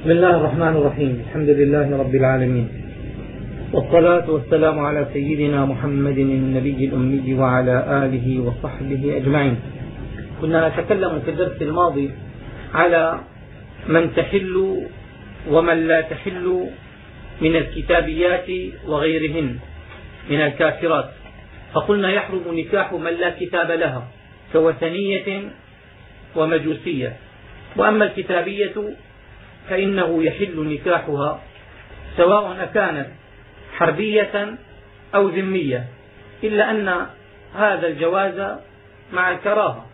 بسم الله الرحمن الرحيم الحمد لله رب العالمين والصلاة والسلام على سيدنا محمد النبي الأمي وعلى آله وصحبه أجمعين كنا نتكلم في الدرس الماضي على من تحل ومن لا تحل من الكتابيات وغيرهن من الكافرات فقلنا يحرم نكاح من لا كتاب لها كوثنية ومجوسية وأما الكتابية فإنه يحل نكاحها سواء أكانت حربية أو ذمية إلا أن هذا الجواز مع الكراهة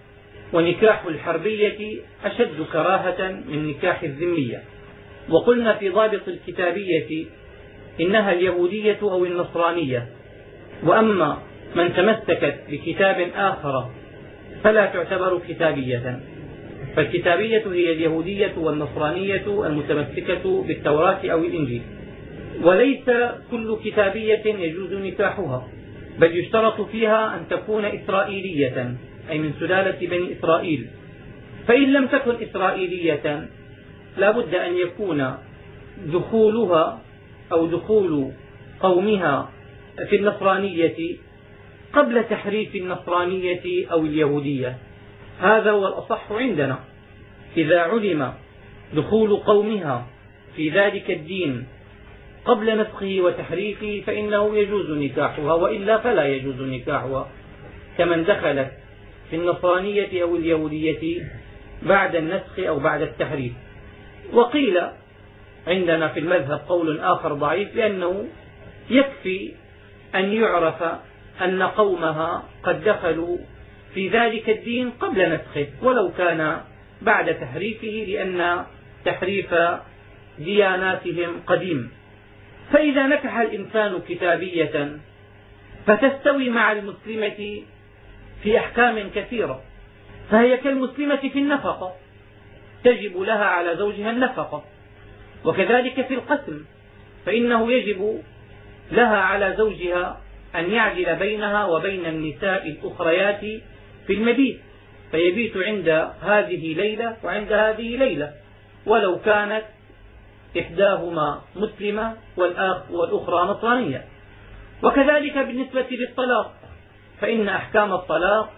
ونكاح الحربية أشد كراهة من نكاح الذمية. وقلنا في ضابط الكتابية إنها اليهودية أو النصرانية وأما من تمسكت بكتاب آخر فلا تعتبر كتابية. فالكتابية هي اليهودية والنصرانية المتمسكة بالتوراة أو الإنجيل. وليس كل كتابية يجوز نكاحها بل يشترط فيها أن تكون إسرائيلية أي من سلالة بني إسرائيل. فإن لم تكن إسرائيلية لا بد أن يكون دخولها أو دخول قومها في النصرانية قبل تحريف النصرانية أو اليهودية. هذا هو الأصح عندنا. إذا علم دخول قومها في ذلك الدين قبل نسخه وتحريفه فإنه يجوز نكاحها وإلا فلا يجوز نكاحها. كمن دخلت في النصرانية أو اليهودية بعد النسخ أو بعد التحريف. وقيل عندنا في المذهب قول آخر ضعيف بأنه يكفي أن يعرف أن قومها قد دخلوا في ذلك الدين قبل نسخه ولو كان بعد تحريفه لأن تحريف دياناتهم قديم. فإذا نكح الإنسان كتابية فتستوي مع المسلمة في أحكام كثيرة. فهي كالمسلمة في النفقة تجب لها على زوجها النفقة وكذلك في القسم فإنه يجب لها على زوجها أن يعدل بينها وبين النساء الأخريات في المبيت فيبيت عند هذه ليلة وعند هذه ليلة. ولو كانت إحداهما مسلمة والأخرى نصرانية. وكذلك بالنسبة للطلاق فإن أحكام الطلاق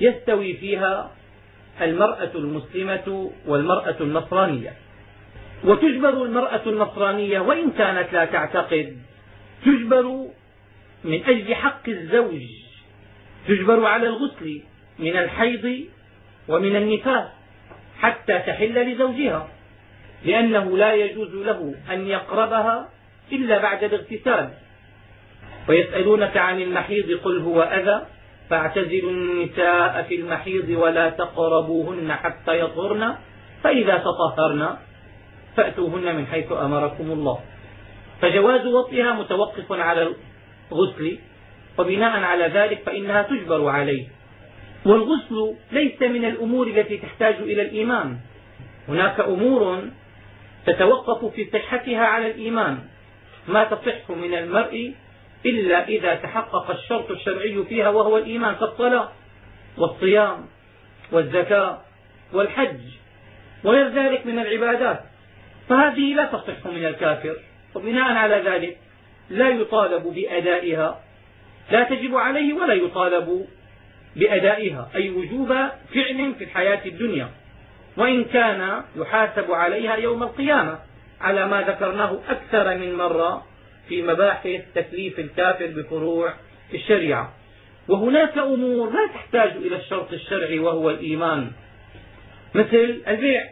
يستوي فيها المرأة المسلمة والمرأة النصرانية. وتجبر المرأة النصرانية وإن كانت لا تعتقد تجبر من أجل حق الزوج تجبر على الغسل. من الحيض ومن النفاس حتى تحل لزوجها لأنه لا يجوز له أن يقربها إلا بعد الاغتسال. ويسألونك عن المحيض قل هو أذى فاعتزلوا النساء في المحيض ولا تقربوهن حتى يطهرن فإذا تطهرن فأتوهن من حيث أمركم الله. فجواز وطئها متوقف على الغسل وبناء على ذلك فإنها تجبر عليه. والغسل ليس من الأمور التي تحتاج إلى الإيمان. هناك أمور تتوقف في صحتها على الإيمان. ما تصح من المرء إلا إذا تحقق الشرط الشرعي فيها وهو الإيمان كالصلاة والصيام والزكاة والحج وغير ذلك من العبادات. فهذه لا تصح من الكافر. وبناء على ذلك لا يطالب بأدائها. لا تجب عليه ولا يطالب بأدائها أي وجوب فعل في الحياة الدنيا. وإن كان يحاسب عليها يوم القيامة على ما ذكرناه أكثر من مرة في مباحث تكليف الكافر بفروع الشريعة. وهناك أمور لا تحتاج إلى الشرط الشرعي وهو الإيمان. مثل البيع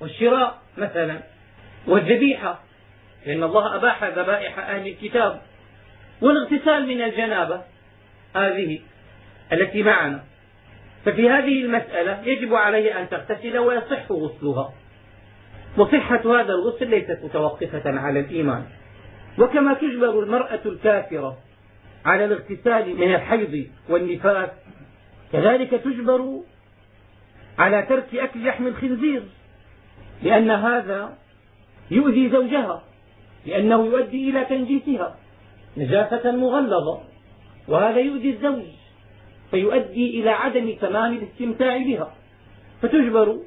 والشراء مثلا والذبيحة لأن الله أباح ذبائح أهل الكتاب. والاغتسال من الجنابة هذه التي معنا ففي هذه المسألة يجب عليه أن تغتسل ويصح غسلها. وصحة هذا الغسل ليست متوقفة على الإيمان. وكما تجبر المرأة الكافرة على الاغتسال من الحيض والنفاس كذلك تجبر على ترك أكل لحم الخنزير لأن هذا يؤذي زوجها لأنه يؤدي إلى تنجيسها نجاسة مغلظة وهذا يؤذي الزوج. فيؤدي إلى عدم تمام الاستمتاع بها. فتجبر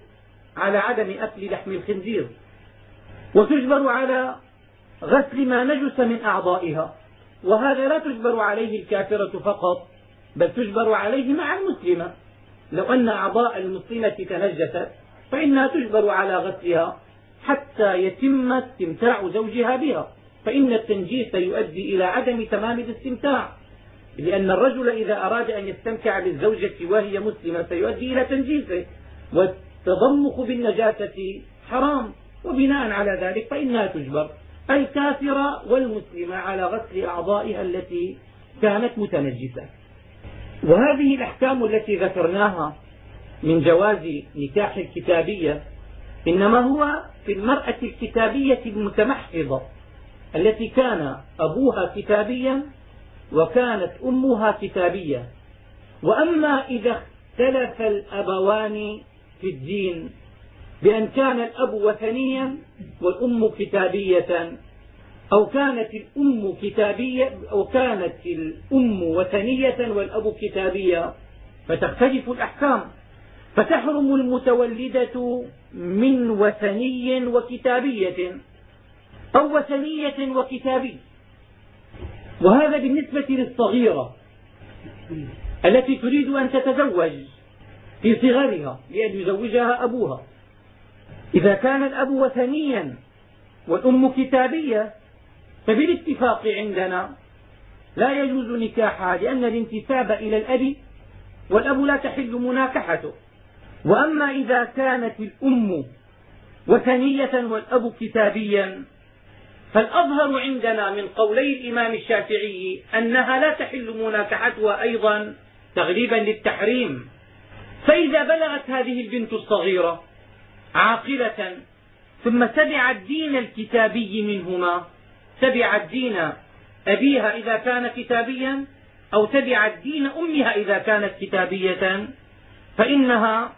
على عدم أكل لحم الخنزير. وتجبر على غسل ما نجس من أعضائها. وهذا لا تجبر عليه الكافرة فقط بل تجبر عليه مع المسلمة. لو أن أعضاء المسلمة تنجست فإنها تجبر على غسلها حتى يتم استمتاع زوجها بها. فإن التنجيس يؤدي إلى عدم تمام الاستمتاع. لأن الرجل إذا أراد أن يستمتع بالزوجة وهي مسلمة سيؤدي إلى تنجيسه والتضمخ بالنجاسة حرام وبناء على ذلك فإنها تجبر. الكافرة والمسلمة على غسل أعضائها التي كانت متنجسة. وهذه الأحكام التي ذكرناها من جواز نكاح الكتابية إنما هو في المرأة الكتابية المتمحضة التي كان أبوها كتابيا وكانت أمها كتابية. وأما إذا اختلف الأبوان في الدين بأن كان الأب وثنيا والأم كتابية أو كانت الأم كتابية أو كانت الأم وثنية والأب كتابية فتختلف الأحكام. فتحرم المتولدة من وثني وكتابية أو وثنية وكتابي. وهذا بالنسبة للصغيرة التي تريد أن تتزوج في صغرها لأن يزوجها أبوها. إذا كان الأب وثنيا والأم كتابية فبالاتفاق عندنا لا يجوز نكاحها لأن الانتساب إلى الأب والأب لا تحل مناكحته. وأما إذا كانت الأم وثنية والأب كتابيا فالأظهر عندنا من قولي الإمام الشافعي أنها لا تحل مناكحتها أيضا تغليبا للتحريم. فإذا بلغت هذه البنت الصغيرة عاقلة ثم تبعت دين الكتابي منهما تبعت دين أبيها إذا كان كتابيا أو تبعت دين أمها إذا كانت كتابية فإنها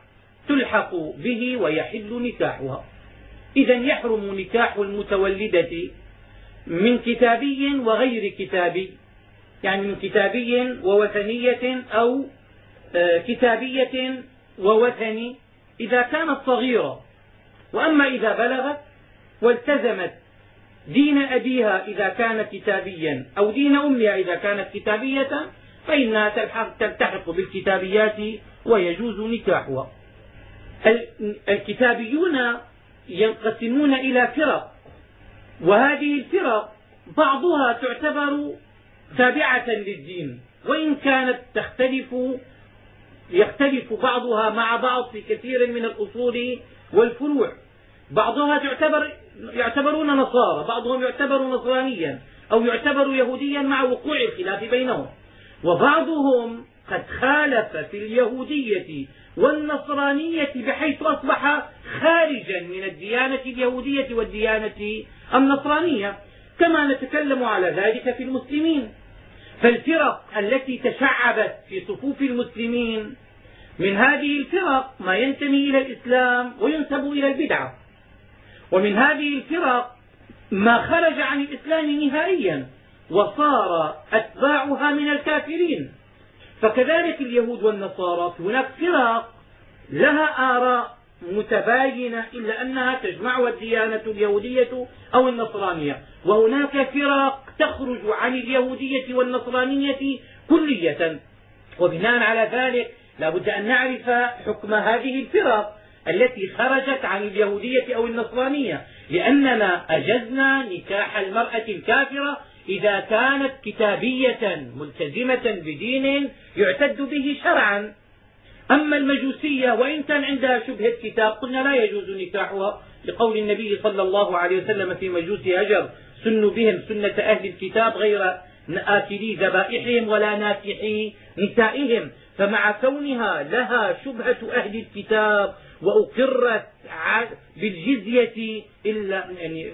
تلحق به ويحل نكاحها. إذا يحرم نكاح المتولدة من كتابي وغير كتابي. يعني من كتابي ووثنية أو آه، كتابية ووثني. إذا كانت صغيرة وأما إذا بلغت والتزمت دين أبيها إذا كان كتابيا أو دين أمها إذا كانت كتابية فإنها تلتحق بالكتابيات ويجوز نكاحها. الكتابيون ينقسمون إلى فرق. وهذه الفرق بعضها تعتبر تابعة للدين وإن كانت تختلف يختلف بعضها مع بعض في كثير من الأصول والفروع. بعضها تعتبر يعتبرون نصارى بعضهم يعتبر نصرانيا أو يعتبر يهوديا مع وقوع الخلاف بينهم. وبعضهم قد خالف في اليهودية والنصرانية بحيث أصبح خارجا من الديانة اليهودية والديانة النصرانية كما نتكلم على ذلك في المسلمين. فالفرق التي تشعبت في صفوف المسلمين من هذه الفرق ما ينتمي إلى الإسلام وينسب إلى البدعة. ومن هذه الفرق ما خرج عن الإسلام نهائيا وصار أتباعها من الكافرين. فكذلك اليهود والنصارى هناك فرق لها آراء متباينة إلا أنها تجمعها الديانة اليهودية أو النصرانية. وهناك فرق تخرج عن اليهودية والنصرانية كلية. وبناء على ذلك لا بد أن نعرف حكم هذه الفرق التي خرجت عن اليهودية أو النصرانية. لأننا أجزنا نكاح المرأة الكافرة إذا كانت كتابية ملتزمة بدين يعتد به شرعا. أما المجوسية وإن كان عندها شبهة كتاب قلنا لا يجوز نكاحها لقول النبي صلى الله عليه وسلم في مجوس هجر سنوا بهم سنة أهل الكتاب غير آكلي ذبائحهم ولا ناكحي نسائهم فمع كونها لها شبهة أهل الكتاب وأقرت بالجزية إلا يعني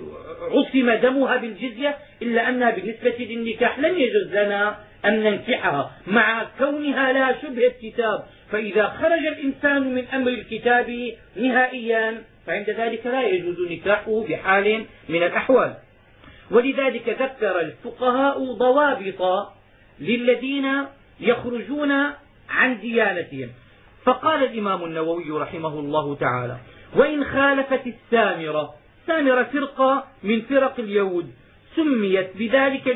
عصم دمها بالجزية إلا أنها بالنسبة للنكاح لم يجوز لنا أن ننكحها. مع كونها لها شبهة كتاب فإذا خرج الإنسان من أمر الكتاب نهائيا فعند ذلك لا يجوز نكاحه بحال من الأحوال. ولذلك ذكر الفقهاء ضوابط للذين يخرجون عن ديانتهم. فقال الإمام النووي رحمه الله تعالى وإن خالفت السامرة السامرة فرقة من فرق اليهود سميت بذلك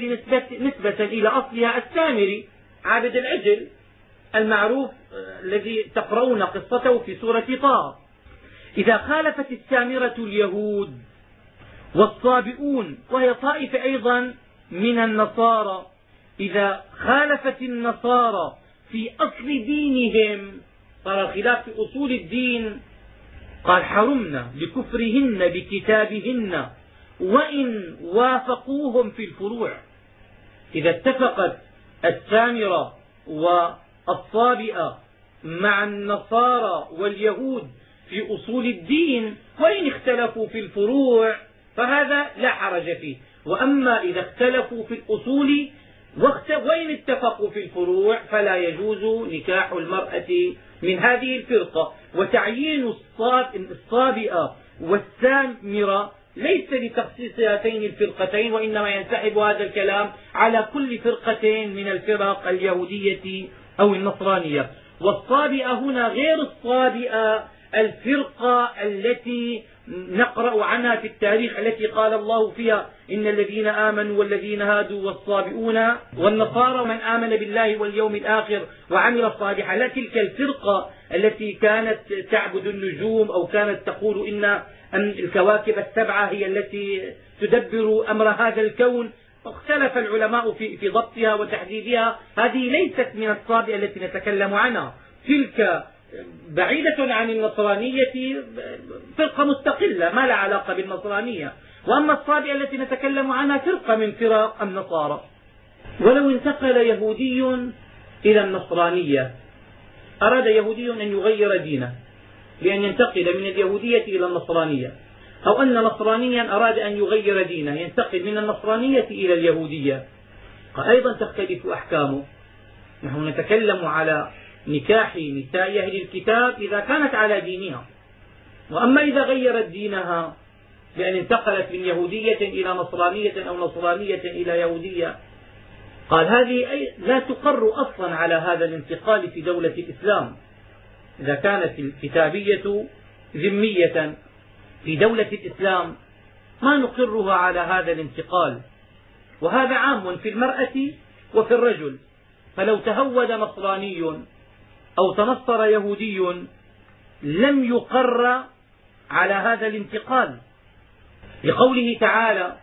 نسبة إلى أصلها السامري عابد العجل المعروف آه، الذي تقرؤون قصته في سورة طه. إذا خالفت السامرة اليهود والصابئون وهي طائفة أيضا من النصارى إذا خالفت النصارى في أصل دينهم صار الخلاف في أصول الدين قال حرمنا لكفرهن بكتابهن وإن وافقوهم في الفروع. إذا اتفقت السامرة والصابئة مع النصارى واليهود في أصول الدين وإن اختلفوا في الفروع فهذا لا حرج فيه. وأما إذا اختلفوا في الأصول وإن اتفقوا في الفروع فلا يجوز نكاح المرأة من هذه الفرقة وتعيين الصابئة والسامرة ليس لتخصيص هاتين الفرقتين وإنما ينسحب هذا الكلام على كل فرقة من الفرق اليهودية أو النصرانية. والصابئة هنا غير الصابئة الفرقة التي نقرأ عنها في التاريخ التي قال الله فيها إن الذين آمنوا والذين هادوا والصابئون والنصارى من آمن بالله واليوم الآخر وعمل الصالحا لا تلك الفرقة التي كانت تعبد النجوم أو كانت تقول إن الكواكب السبعة هي التي تدبر أمر هذا الكون اختلف العلماء في, في ضبطها وتحديدها. هذه ليست من الصابئة التي نتكلم عنها. تلك بعيدة عن النصرانية فرقة مستقلة ما لها علاقة بالنصرانية. وأما الصابئة التي نتكلم عنها فرقة من فرق النصارى. ولو انتقل يهودي إلى النصرانية أراد يهودي أن يغير دينه بأن ينتقل من اليهودية إلى النصرانية. أو أن نصرانيا أراد أن يغير دينه ينتقل من النصرانية إلى اليهودية. أيضا تختلف أحكامه. نحن نتكلم على نكاح نساء أهل الكتاب إذا كانت على دينها. وأما إذا غيرت دينها بأن انتقلت من يهودية إلى نصرانية أو نصرانية إلى يهودية قال هذه لا تقر أصلا على هذا الانتقال في دولة الإسلام. إذا كانت الكتابية ذمية في دولة الإسلام ما نقرها على هذا الانتقال. وهذا عام في المرأة وفي الرجل. فلو تهود نصراني أو تنصر يهودي لم يقر على هذا الانتقال لقوله تعالى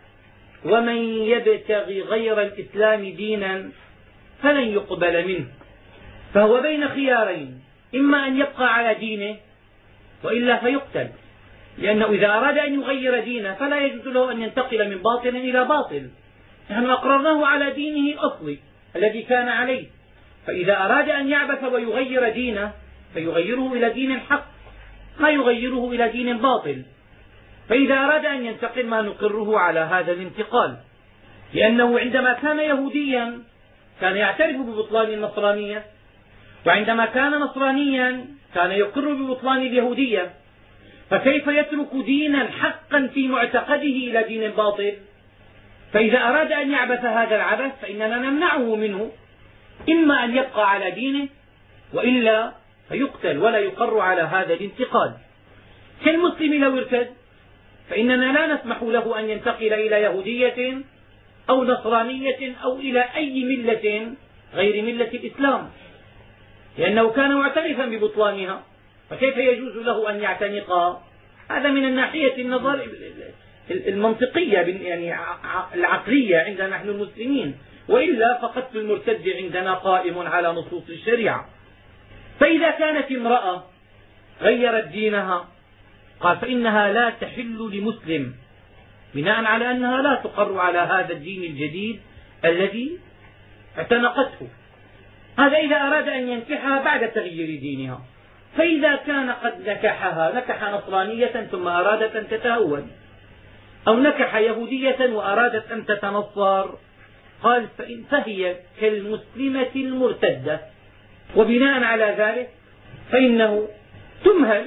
ومن يبتغ غير الإسلام دينا فلن يقبل منه. فهو بين خيارين إما أن يبقى على دينه وإلا فيقتل لأنه إذا أراد أن يغير دينه فلا يجوز له أن ينتقل من باطل إلى باطل نحن أقررناه على دينه الأصلي الذي كان عليه. فإذا أراد أن يعبث ويغير دينه فيغيره إلى دين حق ما يغيره إلى دين باطل فإذا أراد أن ينتقل ما نقره على هذا الانتقال. لأنه عندما كان يهوديا كان يعترف ببطلان النصرانية وعندما كان نصرانيا كان يقر ببطلان اليهودية. فكيف يترك دينا حقا في معتقده إلى دين باطل فإذا أراد أن يعبث هذا العبث فإننا نمنعه منه. إما أن يبقى على دينه وإلا فيقتل ولا يقر على هذا الانتقال كالمسلم لو ارتد فإننا لا نسمح له أن ينتقل إلى يهودية أو نصرانية أو إلى أي ملة غير ملة الإسلام. لأنه كان معترفا ببطلانها فكيف يجوز له أن يعتنقها هذا من الناحية النظر المنطقية يعني العقلية عندنا نحن المسلمين. وإلا فقتل المرتد عندنا قائم على نصوص الشريعة. فإذا كانت امرأة غيرت دينها قال فإنها لا تحل لمسلم بناء على أنها لا تقر على هذا الدين الجديد الذي اعتنقته. هذا إذا أراد أن ينكحها بعد تغيير دينها. فإذا كان قد نكحها نكح نصرانية ثم أرادت أن تتهود أو نكح يهودية وأرادت أن تتنصر قال فهي كالمسلمة المرتدة. وبناء على ذلك فإنه تمهل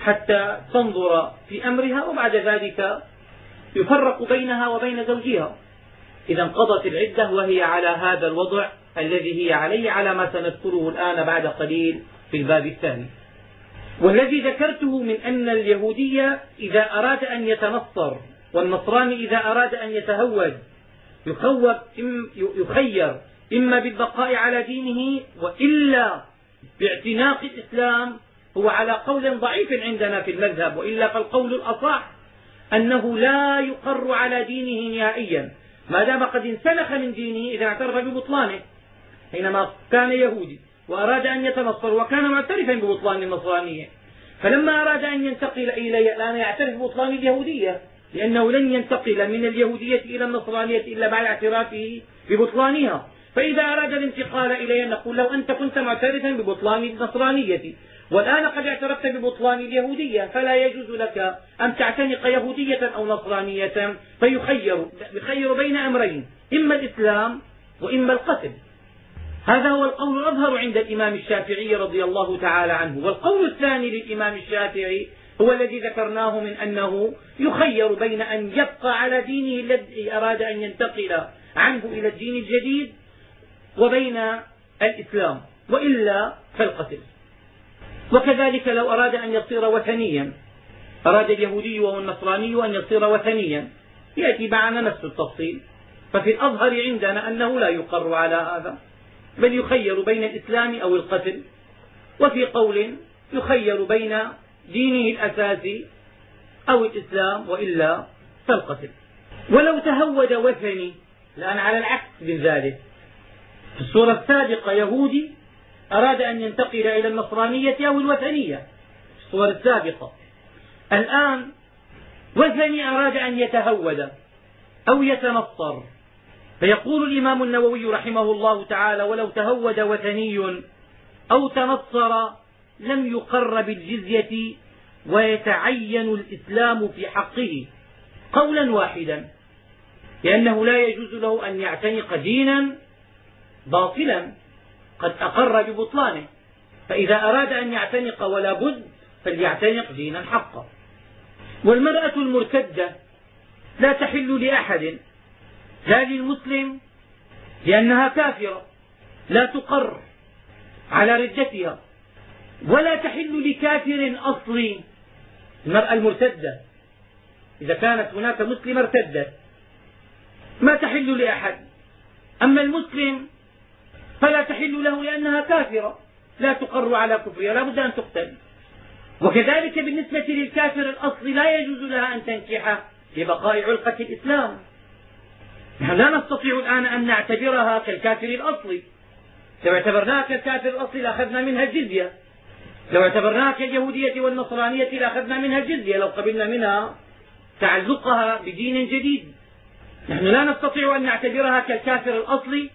حتى تنظر في أمرها وبعد ذلك يفرق بينها وبين زوجها. إذا انقضت العدة وهي على هذا الوضع الذي هي عليه على ما سنذكره الآن بعد قليل في الباب الثاني. والذي ذكرته من أن اليهودي إذا أراد أن يتنصر والنصراني إذا أراد أن يتهود يخير إما بالبقاء على دينه وإلا باعتناق الإسلام. هو على قول ضعيف عندنا في المذهب وإلا فالقول الأصح أنه لا يقر على دينه نهائيا. ما دام قد انسلخ من دينه إذا اعترف ببطلانه حينما كان يهودي وأراد أن يتنصر وكان معترفا ببطلان النصرانية. فلما أراد أن ينتقل إلي الآن يعترف ببطلان اليهودية لأنه لن ينتقل من اليهودية إلى النصرانية إلا بعد اعترافه ببطلانها. فإذا أراد الانتقال إلي نقول له أنت كنت معترفا ببطلان النصرانية. والآن قد اعترفت ببطلان اليهودية فلا يجوز لك أن تعتنق يهودية أو نصرانية. فيخير يخير بين أمرين إما الإسلام وإما القتل. هذا هو القول الأظهر عند الإمام الشافعي رضي الله تعالى عنه. والقول الثاني للإمام الشافعي هو الذي ذكرناه من أنه يخير بين أن يبقى على دينه الذي أراد أن ينتقل عنه إلى الدين الجديد وبين الإسلام وإلا فالقتل. وكذلك لو أراد أن يصير وثنيا أراد اليهودي وهو النصراني أن يصير وثنيا. يأتي معنا نفس التفصيل. ففي الأظهر عندنا أنه لا يقر على هذا بل يخير بين الإسلام أو القتل. وفي قول يخير بين دينه الأساسي أو الإسلام وإلا فالقتل. ولو تهود وثني الآن على العكس من ذلك. في الصورة السابقة يهودي أراد أن ينتقل إلى النصرانية أو الوثنية. في الصور السابقة. الآن وثني أراد أن يتهود أو يتنصر. فيقول الإمام النووي رحمه الله تعالى ولو تهود وثني أو تنصر لم يقر بالجزية ويتعين الإسلام في حقه قولا واحدا لأنه لا يجوز له أن يعتنق دينا باطلا قد أقر ببطلانه فإذا أراد أن يعتنق ولا بد فليعتنق دينا حقا. والمرأة المرتدة لا تحل لأحد لا للمسلم لأنها كافرة لا تقر على ردتها. ولا تحل لكافر أصلي المرأة المرتدة إذا كانت هناك مسلمة ارتدت ما تحل لأحد. أما المسلم فلا تحل له لأنها كافرة. لا تقر على كفرها لا بد أن تقتل. وكذلك بالنسبة للكافر الأصلي لا يجوز لها أن تنكح لبقاء علقة الإسلام. نحن لا نستطيع الآن أن نعتبرها كالكافر الأصلي لو اعتبرناها كالكافر الأصلي لاخذنا منها الجزية. لو اعتبرناها كاليهودية والنصرانية لاخذنا منها الجزية لو قبلنا منها تعلقها بدين جديد. نحن لا نستطيع أن نعتبرها كالكافر الأصلي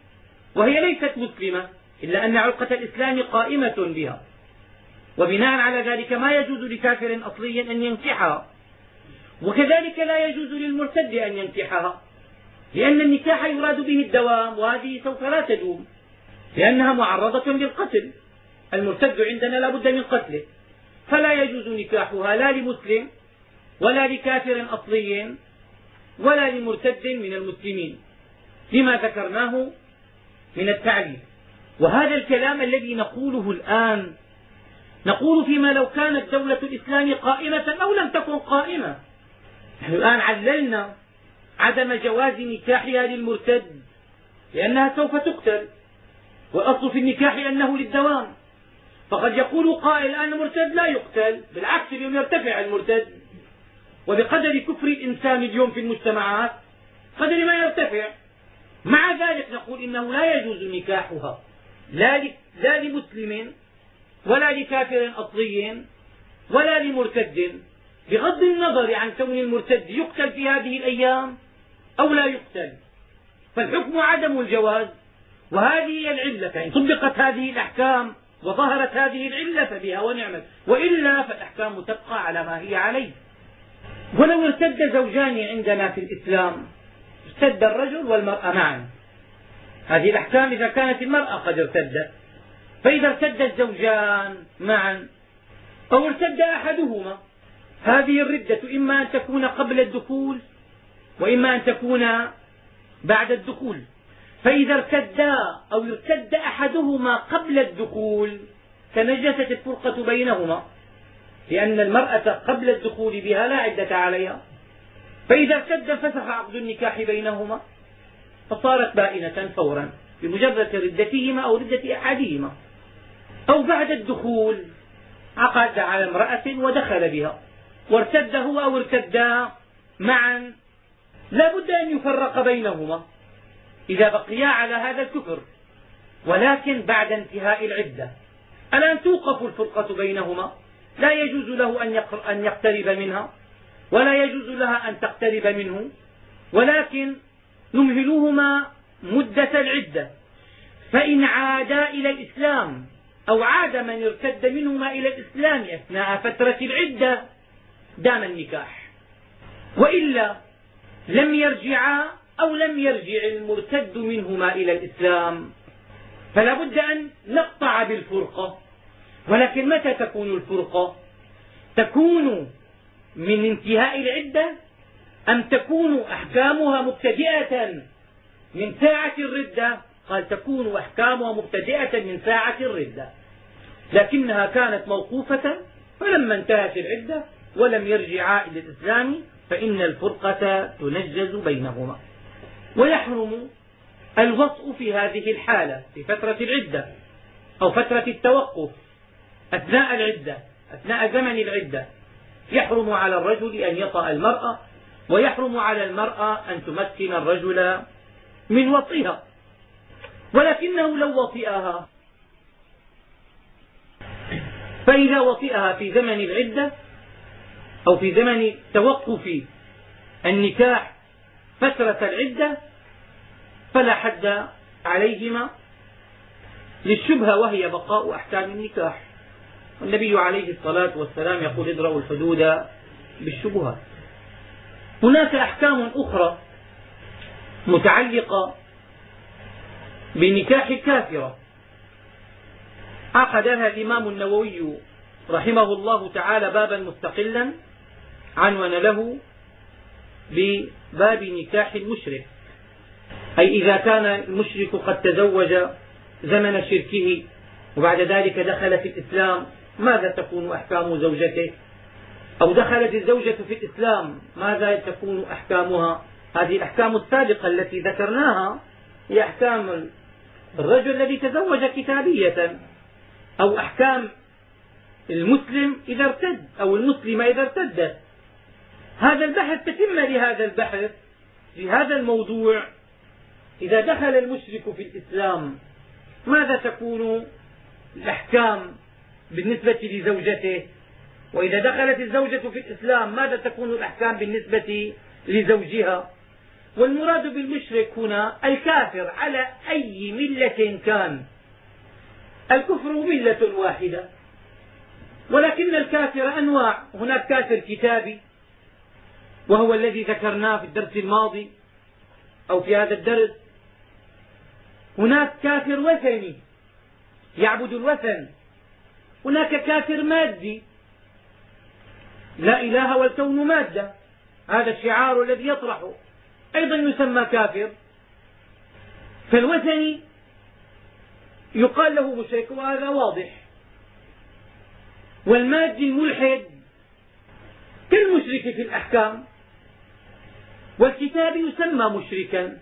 وهي ليست مسلمة إلا أن علقة الإسلام قائمة بها. وبناء على ذلك ما يجوز لكافر أصلي أن ينكحها. وكذلك لا يجوز للمرتد أن ينكحها لأن النكاح يراد به الدوام وهذه سوف لا تدوم لأنها معرضة للقتل. المرتد عندنا لا بد من قتله. فلا يجوز نكاحها لا لمسلم ولا لكافر أصلي ولا لمرتد من المسلمين لما ذكرناه من التعليم وهذا الكلام الذي نقوله الآن نقول فيما لو كانت دولة الإسلام قائمة أو لم تكن قائمة. نحن الآن عللنا عدم جواز نكاحها للمرتد لأنها سوف تقتل. والأصل في النكاح أنه للدوام. فقد يقول قائل أن المرتد لا يقتل بالعكس اليوم يرتفع المرتد. وبقدر كفر الإنسان اليوم في المجتمعات قدر ما يرتفع. مع ذلك نقول إنه لا يجوز نكاحها. لا لمسلم ولا لكافر أصلي ولا لمرتد. بغض النظر عن كون المرتد يقتل في هذه الأيام أو لا يقتل فالحكم عدم الجواز. وهذه هي العلة. فإن طبقت هذه الأحكام وظهرت هذه العلة فبها ونعمت. وإلا فالأحكام تبقى على ما هي عليه. ولو ارتد زوجان عندنا في الإسلام ارتد الرجل والمرأة معا. هذه الأحكام إذا كانت المرأة قد ارتدت. فإذا ارتد الزوجان معا أو ارتد أحدهما هذه الردة إما أن تكون قبل الدخول وإما أن تكون بعد الدخول. فإذا ارتدا أو ارتد أحدهما قبل الدخول تنجست الفرقة بينهما لأن المرأة قبل الدخول بها لا عدة عليها. فإذا ارتد فسخ عقد النكاح بينهما فصارت بائنة فورا بمجرد ردتهما أو ردة أحدهما. أو بعد الدخول عقد على امرأة ودخل بها وارتد هو أو ارتدا معا لا بد أن يفرق بينهما. إذا بقيا على هذا الكفر ولكن بعد انتهاء العدة. الآن توقف الفرقة بينهما. لا يجوز له أن يقترب منها ولا يجوز لها أن تقترب منه. ولكن نمهلهما مدة العدة. فإن عادا إلى الإسلام أو عاد من ارتد منهما إلى الإسلام أثناء فترة العدة دام النكاح. وإلا لم يرجعا أو لم يرجع المرتد منهما إلى الإسلام. فلا بد أن نقطع بالفرقة. ولكن متى تكون الفرقة؟ تكون من انتهاء العدة أم تكون أحكامها مبتدئة من ساعة الردة؟ قال تكون أحكامها مبتدئة من ساعة الردة. لكنها كانت موقوفة فلما انتهت العدة ولم يرجعا إلى الإسلام فإن الفرقة تنجز بينهما. ويحرم الوطء في هذه الحالة في فترة العدة أو فترة التوقف أثناء العدة أثناء زمن العدة. يحرم على الرجل أن يطأ المرأة ويحرم على المرأة أن تمكن الرجل من وطئها. ولكنه لو وطئها فإذا وطئها في زمن العدة أو في زمن توقف النكاح فترة العدة فلا حد عليهما للشبهة وهي بقاء أحكام النكاح. والنبي عليه الصلاة والسلام يقول ادرأوا الحدود بالشبهات هناك أحكام أخرى متعلقة بنكاح الكافرة عقدها الإمام النووي رحمه الله تعالى بابا مستقلا عنون له بباب نكاح المشرك. أي إذا كان المشرك قد تزوج زمن شركه وبعد ذلك دخل في الإسلام ماذا تكون أحكام زوجته؟ أو دخلت الزوجة في الإسلام ماذا تكون أحكامها؟ هذه الأحكام السابقة التي ذكرناها هي أحكام الرجل الذي تزوج كتابية أو أحكام المسلم إذا ارتد أو المسلمة إذا ارتدت. هذا البحث تتم لهذا البحث في هذا الموضوع. إذا دخل المشرك في الإسلام ماذا تكون الأحكام بالنسبة لزوجته؟ وإذا دخلت الزوجة في الإسلام ماذا تكون الأحكام بالنسبة لزوجها؟ والمراد بالمشرك هنا الكافر على أي ملة كان. الكفر ملة واحدة ولكن الكافر أنواع. هناك كافر كتابي وهو الذي ذكرناه في الدرس الماضي أو في هذا الدرس. هناك كافر وثني يعبد الوثن. هناك كافر مادي. لا إله والكون مادة. هذا الشعار الذي يطرحه أيضا يسمى كافر. فالوثني يقال له مشرك وهذا واضح. والمادي الملحد كالمشرك في الأحكام. والكتاب يسمى مشركا.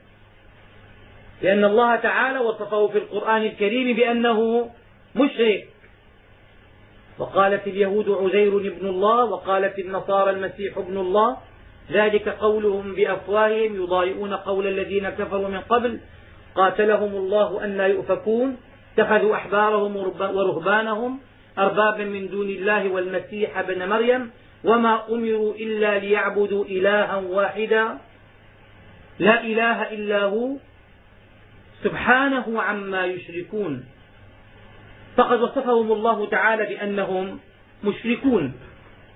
لأن الله تعالى وصفه في القرآن الكريم بأنه مشرك. وقالت اليهود عزير ابن الله وقالت النصارى المسيح ابن الله. ذلك قولهم بأفواههم يضايئون قول الذين كفروا من قبل. قاتلهم الله أن يؤفكون. اتخذوا أحبارهم ورهبانهم أربابا من دون الله والمسيح ابن مريم. وما أمروا إلا ليعبدوا إلها واحدا. لا إله إلا هو. سبحانه عما يشركون. فقد وصفهم الله تعالى بأنهم مشركون.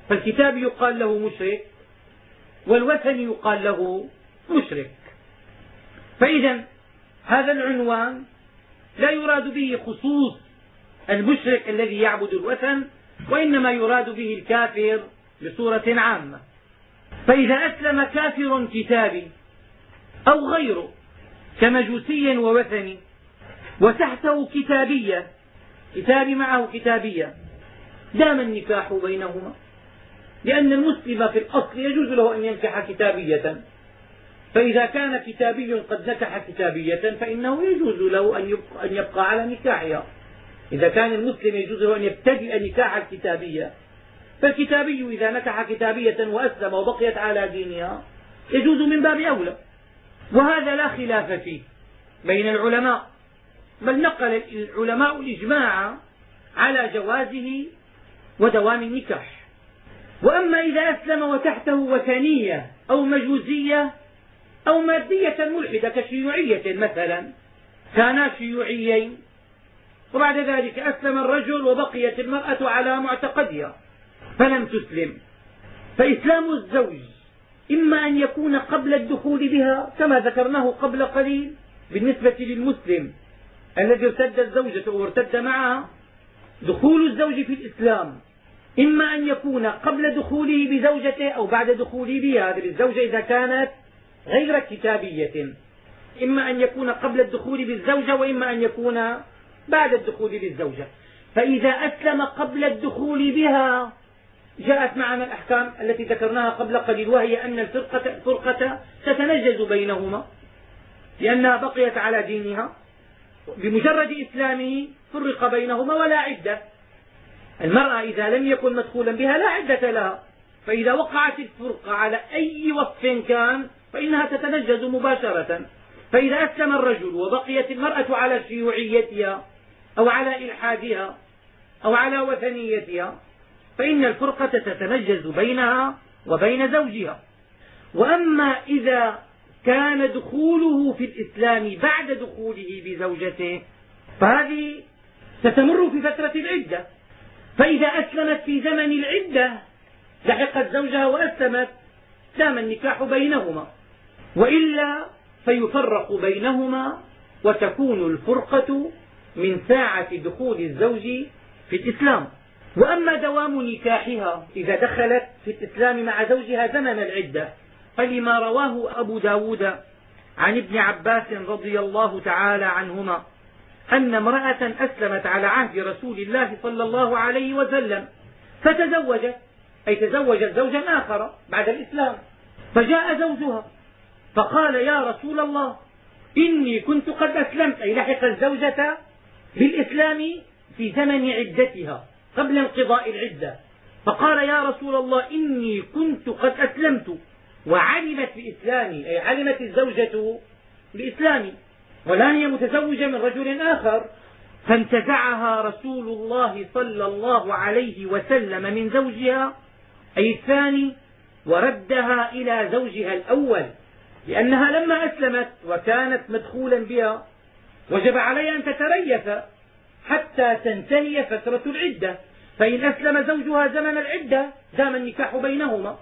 فالكتاب يقال له مشرك والوثن يقال له مشرك. فإذا هذا العنوان لا يراد به خصوص المشرك الذي يعبد الوثن وإنما يراد به الكافر بصورة عامة. فإذا أسلم كافر كتابي أو غيره كمجوسي ووثني وتحته كتابية كتابي معه كتابية دام النكاح بينهما. لأن المسلم في الأصل يجوز له أن ينكح كتابية. فإذا كان كتابي قد نكح كتابية فإنه يجوز له أن يبقى على نكاحها. إذا كان المسلم يجوز له أن يبتدئ نكاح الكتابية. فالكتابي إذا نكح كتابية وأسلم وبقيت على دينها يجوز من باب أولى. وهذا لا خلاف فيه بين العلماء بل نقل العلماء الإجماع على جوازه ودوام النكاح. وأما إذا أسلم وتحته وثنية أو مجوزية أو مادية ملحدة كشيوعية مثلا كانا شيوعيين. وبعد ذلك أسلم الرجل وبقيت المرأة على معتقدها. فلم تسلم. فإسلام الزوج إما أن يكون قبل الدخول بها كما ذكرناه قبل قليل بالنسبة للمسلم الذي ارتدت زوجته وارتد معها دخول الزوج في الإسلام. إما أن يكون قبل دخوله بزوجته أو بعد دخوله بها هذه الزوجة إذا كانت غير كتابية. إما أن يكون قبل الدخول بالزوجة وإما أن يكون بعد الدخول بالزوجة. فإذا أسلم قبل الدخول بها جاءت معنا الأحكام التي ذكرناها قبل قليل وهي أن الفرقة, الفرقة تتنجز بينهما لأنها بقيت على دينها بمجرد إسلامه فرق بينهما ولا عدة. المرأة إذا لم يكن مدخولا بها لا عدة لها فإذا وقعت الفرقة على أي وصف كان فإنها تتنجز مباشرة. فإذا أسلم الرجل وبقيت المرأة على شيوعيتها أو على إلحادها أو على وثنيتها فإن الفرقة تتنجز بينها وبين زوجها. وأما إذا كان دخوله في الإسلام بعد دخوله بزوجته فهذه ستمر في فترة العدة. فإذا أسلمت في زمن العدة لحقت زوجها وأسلمت دام النكاح بينهما. وإلا فيفرق بينهما وتكون الفرقة من ساعة دخول الزوج في الإسلام. وأما دوام نكاحها إذا دخلت في الإسلام مع زوجها زمن العدة فلما رواه أبو ب داود عن ابن عباس رضي الله تعالى عنهما أن امرأة أسلمت على عهد رسول الله صلى الله عليه وسلم فتزوجت أي تزوجت زوجا آخر بعد الإسلام فجاء زوجها فقال يا رسول الله إني كنت قد أسلمت أي لحق الزوجة بالإسلام في زمن عدتها. قبل انقضاء العدة. فقال يا رسول الله إني كنت قد أسلمت وعلمت بإسلامي أي علمت الزوجة بإسلامي. والآن هي متزوجة من رجل آخر. فانتزعها رسول الله صلى الله عليه وسلم من زوجها أي الثاني وردها إلى زوجها الأول لأنها لما أسلمت وكانت مدخولا بها وجب عليها أن تتريث حتى تنتهي فترة العدة. فإن أسلم زوجها زمن العدة دام النكاح بينهما.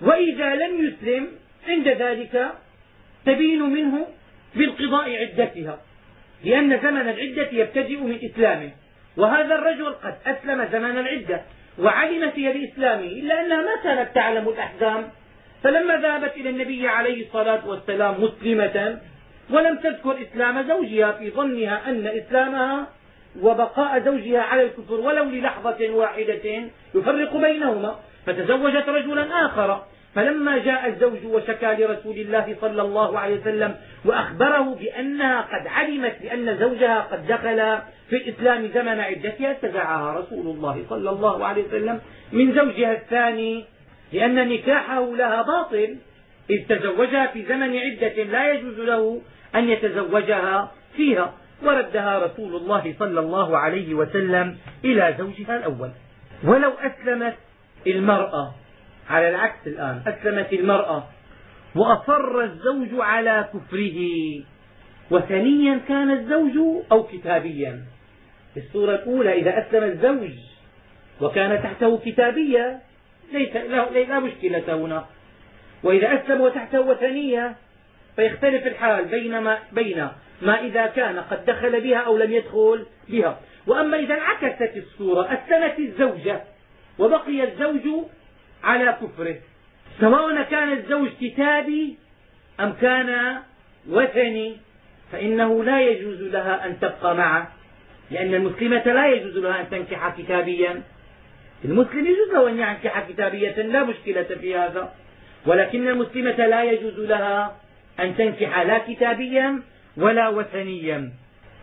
وإذا لم يسلم عند ذلك تبين منه بانقضاء عدتها لأن زمن العدة يبتدئ من إسلامه. وهذا الرجل قد أسلم زمن العدة وعلمت هي بإسلامه إلا أنها ما كانت تعلم الأحكام. فلما ذهبت إلى النبي عليه الصلاة والسلام مسلمة ولم تذكر إسلام زوجها في ظنها أن إسلامها وبقاء زوجها على الكفر ولو للحظة واحدة يفرق بينهما. فتزوجت رجلا آخر فلما جاء الزوج وشكى لرسول الله صلى الله عليه وسلم وأخبره بأنها قد علمت بأن زوجها قد دخل في الإسلام زمن عدتها استدعاها رسول الله صلى الله عليه وسلم من زوجها الثاني لأن نكاحه لها باطل. إذ تزوجها في زمن عدة لا يجوز له أن يتزوجها فيها. وردها رسول الله صلى الله عليه وسلم إلى زوجها الأول. ولو أسلمت المرأة على العكس الآن أسلمت المرأة وأصر الزوج على كفره وثنيا كان الزوج أو كتابيا. في الصورة الأولى إذا أسلم الزوج وكان تحته كتابية ليس لا مشكلة هنا. وإذا أسلم وتحته وثنية فيختلف الحال بين ما, بين ما إذا كان قد دخل بها أو لم يدخل بها. وأما إذا انعكست الصورة أسلمت الزوجة وبقي الزوج على كفره. سواء كان الزوج كتابي أم كان وثني فإنه لا يجوز لها أن تبقى معه. لأن المسلمة لا يجوز لها أن تنكح كتابيا. المسلم يجوز له أن ينكح كتابية لا مشكلة في هذا. ولكن المسلمة لا يجوز لها أن تنكح لا كتابيا ولا وثنيا.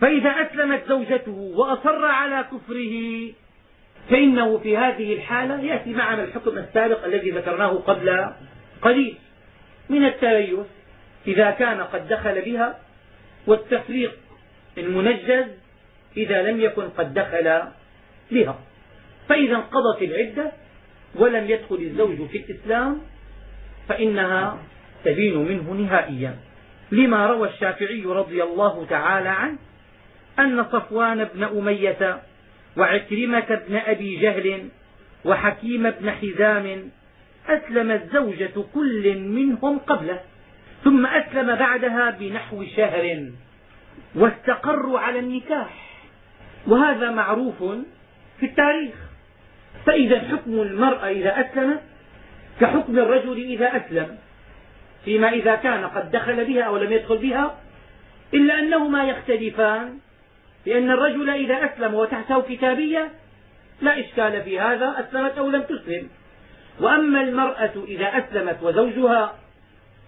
فإذا أسلمت زوجته وأصر على كفره فإنه في هذه الحالة يأتي معنا الحكم السابق الذي ذكرناه قبل قليل من التريث إذا كان قد دخل بها والتفريق المنجز إذا لم يكن قد دخل بها. فإذا انقضت العدة ولم يدخل الزوج في الإسلام فإنها تبين منه نهائيا. لما روى الشافعي رضي الله تعالى عنه أن صفوان بن أمية وعكرمة بن أبي جهل وحكيم بن حزام أسلمت زوجة كل منهم قبله ثم أسلم بعدها بنحو شهر واستقروا على النكاح. وهذا معروف في التاريخ. فإذا حكم المرأة إذا أسلمت كحكم الرجل إذا أسلم. فيما إذا كان قد دخل بها أو لم يدخل بها إلا أنهما يختلفان لأن الرجل إذا أسلم وتحته كتابية لا إشكال في هذا أسلمت أو لم تسلم. وأما المرأة إذا أسلمت وزوجها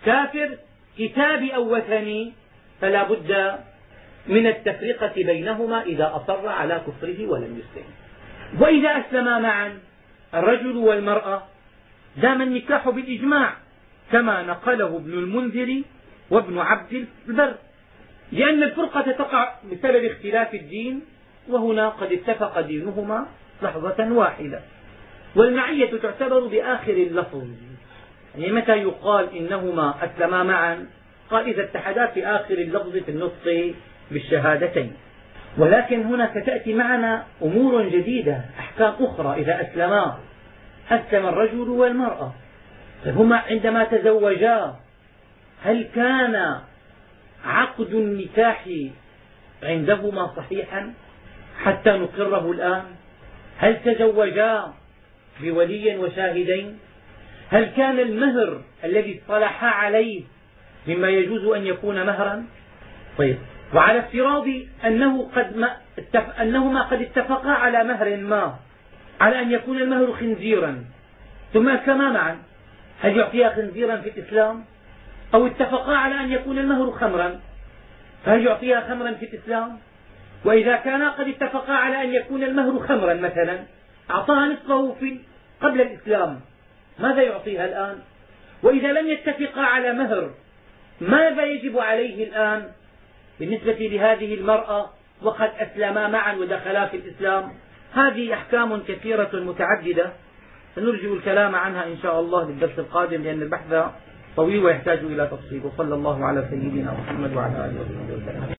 كافر كتابي أو وثني فلا بد من التفرقة بينهما إذا أصر على كفره ولم يسلم. وإذا أسلما معا الرجل والمرأة دام النكاح بالإجماع كما نقله ابن المنذر وابن عبد البر. لأن الفرقة تقع بسبب اختلاف الدين وهنا قد اتفق دينهما لحظة واحدة. والمعية تعتبر بآخر اللفظ. يعني متى يقال إنهما أسلما معا؟ قال إذا اتحدا في آخر اللفظ في النطق بالشهادتين. ولكن هنا ستأتي معنا أمور جديدة أحكام أخرى إذا أسلما. أسلم الرجل والمرأة. هما عندما تزوجا هل كان عقد النكاح عندهما صحيحا حتى نقره الآن؟ هل تزوجا بولي وشاهدين؟ هل كان المهر الذي اصطلحا عليه مما يجوز أن يكون مهرا؟ طيب وعلى افتراض أنه قد ما أنهما قد اتفقا على مهر ما على أن يكون المهر خنزيرا ثم أسلما معا. هل يعطيها خنزيرا في الإسلام؟ أو اتفقا على أن يكون المهر خمرا؟ فهل يعطيها خمرا في الإسلام؟ وإذا كانا قد اتفقا على أن يكون المهر خمرا مثلا أعطاها نصفه في قبل الإسلام ماذا يعطيها الآن؟ وإذا لم يتفقا على مهر ماذا يجب عليه الآن؟ بالنسبة لهذه المرأة وقد أسلما معا ودخلا في الإسلام هذه أحكام كثيرة متعددة. سنرجئ الكلام عنها إن شاء الله للدرس القادم لأن البحث طويل ويحتاج إلى تفصيل. وصلى الله على سيدنا محمد وعلى آله وصحبه وسلم.